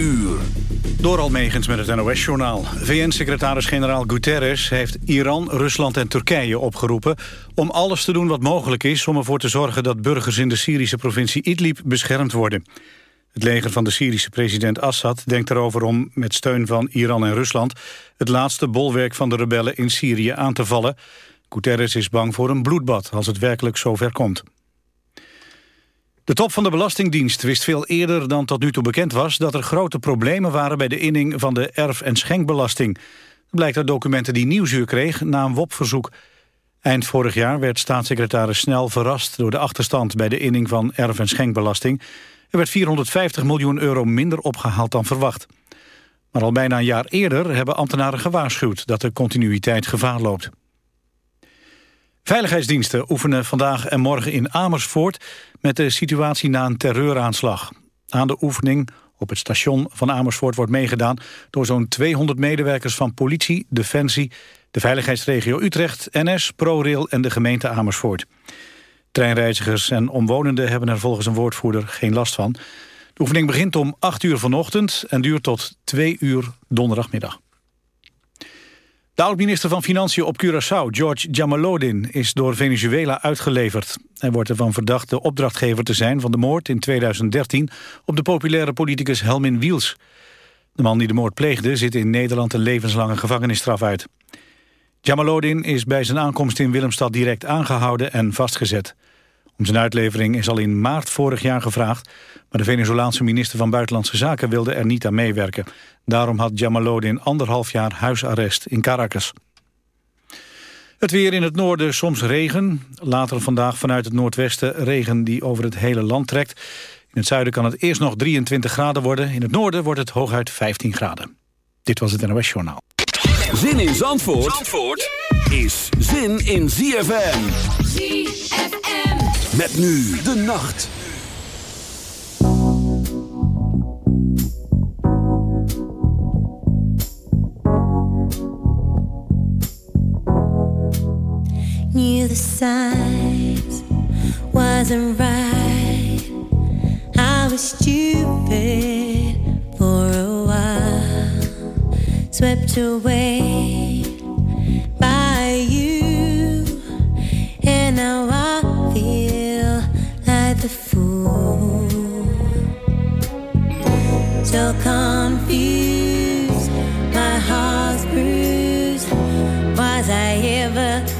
uur. Door Almegens met het NOS-journaal. VN-secretaris-generaal Guterres heeft Iran, Rusland en Turkije opgeroepen... om alles te doen wat mogelijk is om ervoor te zorgen... dat burgers in de Syrische provincie Idlib beschermd worden. Het leger van de Syrische president Assad denkt erover om... met steun van Iran en Rusland... het laatste bolwerk van de rebellen in Syrië aan te vallen. Guterres is bang voor een bloedbad als het werkelijk zover komt. De top van de Belastingdienst wist veel eerder dan tot nu toe bekend was... dat er grote problemen waren bij de inning van de erf- en schenkbelasting. Dat blijkt uit documenten die Nieuwsuur kreeg na een WOP-verzoek. Eind vorig jaar werd staatssecretaris Snel verrast... door de achterstand bij de inning van erf- en schenkbelasting. Er werd 450 miljoen euro minder opgehaald dan verwacht. Maar al bijna een jaar eerder hebben ambtenaren gewaarschuwd... dat de continuïteit gevaar loopt. Veiligheidsdiensten oefenen vandaag en morgen in Amersfoort... met de situatie na een terreuraanslag. Aan de oefening op het station van Amersfoort wordt meegedaan... door zo'n 200 medewerkers van politie, defensie... de veiligheidsregio Utrecht, NS, ProRail en de gemeente Amersfoort. Treinreizigers en omwonenden hebben er volgens een woordvoerder geen last van. De oefening begint om 8 uur vanochtend en duurt tot 2 uur donderdagmiddag. De oud-minister van Financiën op Curaçao, George Jamalodin, is door Venezuela uitgeleverd. Hij wordt ervan verdacht de opdrachtgever te zijn van de moord in 2013 op de populaire politicus Helmin Wiels. De man die de moord pleegde zit in Nederland een levenslange gevangenisstraf uit. Jamalodin is bij zijn aankomst in Willemstad direct aangehouden en vastgezet. Om zijn uitlevering is al in maart vorig jaar gevraagd... maar de Venezolaanse minister van Buitenlandse Zaken wilde er niet aan meewerken. Daarom had Jamalodin anderhalf jaar huisarrest in Caracas. Het weer in het noorden soms regen. Later vandaag vanuit het noordwesten regen die over het hele land trekt. In het zuiden kan het eerst nog 23 graden worden. In het noorden wordt het hooguit 15 graden. Dit was het NOS Journaal. Zin in Zandvoort, Zandvoort is zin in ZFM. ZFM. Met nu de nacht. Knew the signs wasn't right. I was stupid for a while, swept away by you, and now I feel like the fool. So confused, my heart's bruised. Was I ever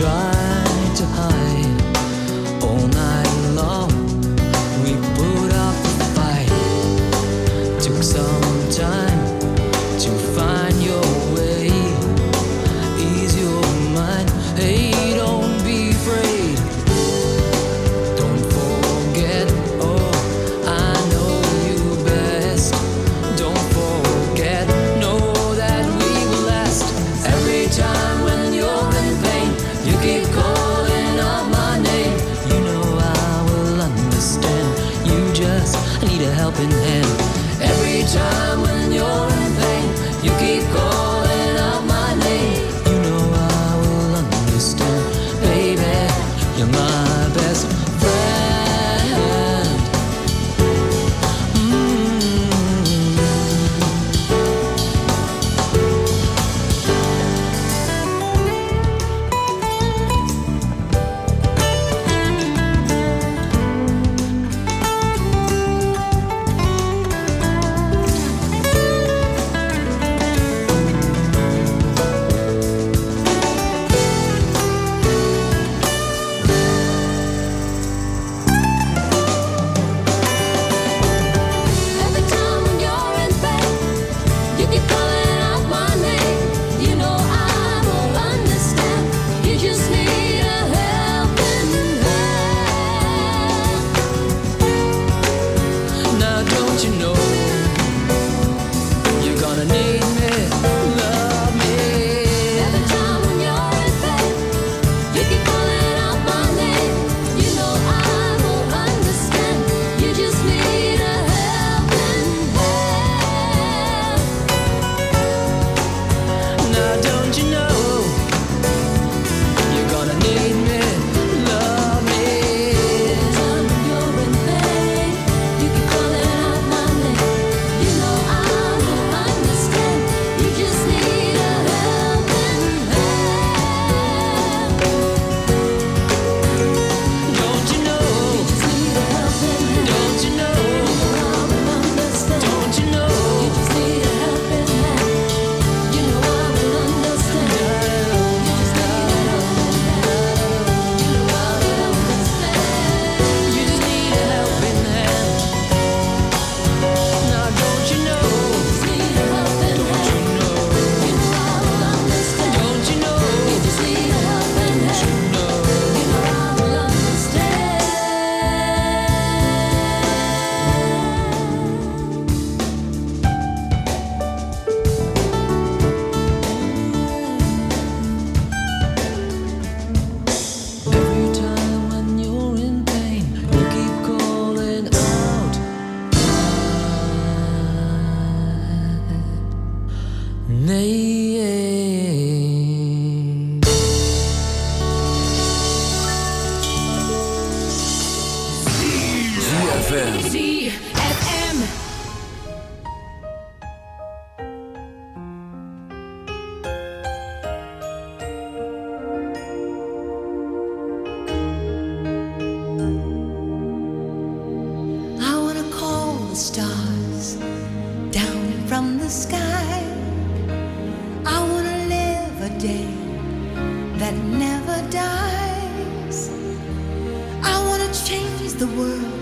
We never dies. I wanna change the world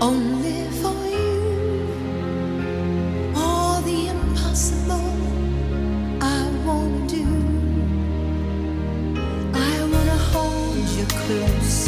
only for you. All the impossible I won't do. I wanna hold you close.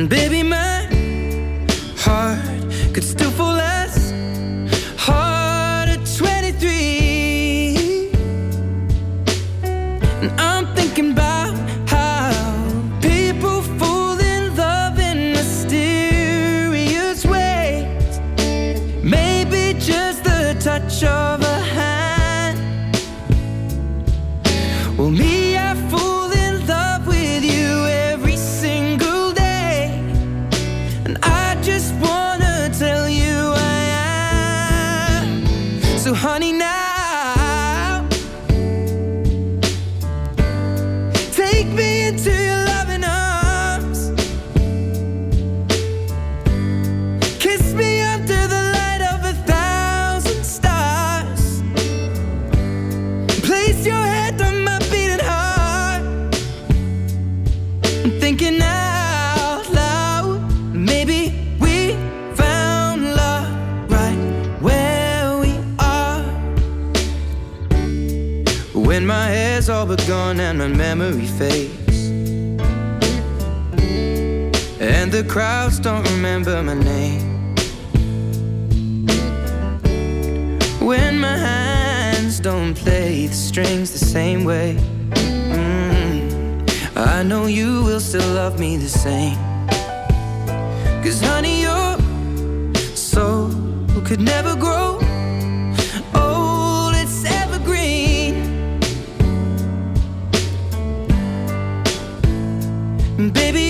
And baby, play the strings the same way. Mm-hmm. I know you will still love me the same. Cause, honey, your soul could never grow old, it's evergreen. Baby,